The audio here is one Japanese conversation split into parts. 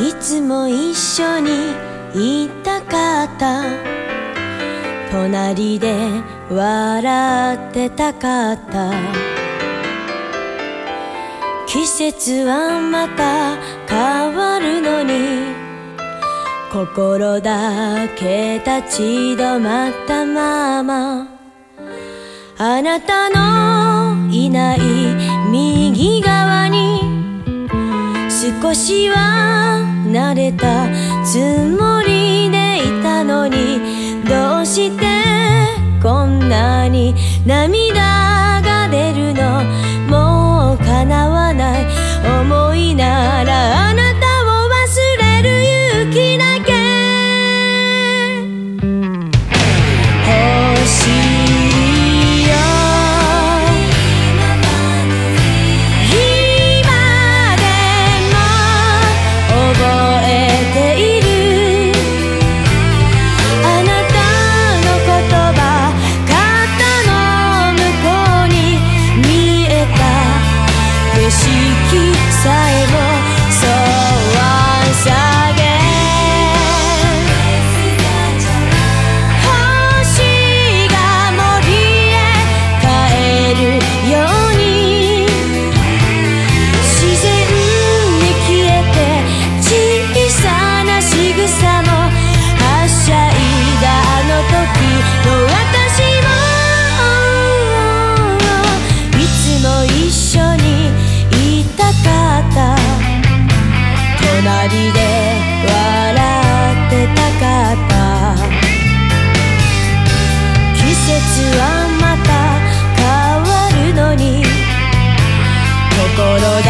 いつも一緒にいたかった。隣で笑ってたかった。季節はまた変わるのに心だけ立ち止まったまま。あなたのいない右側少しは慣れたつもりでいたのにどうしてこんなに涙心だ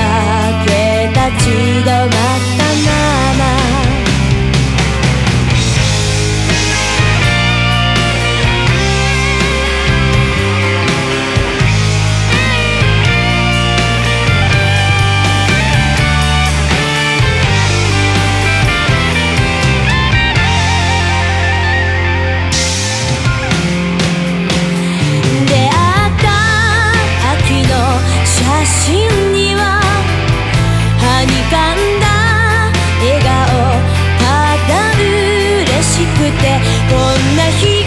こんな日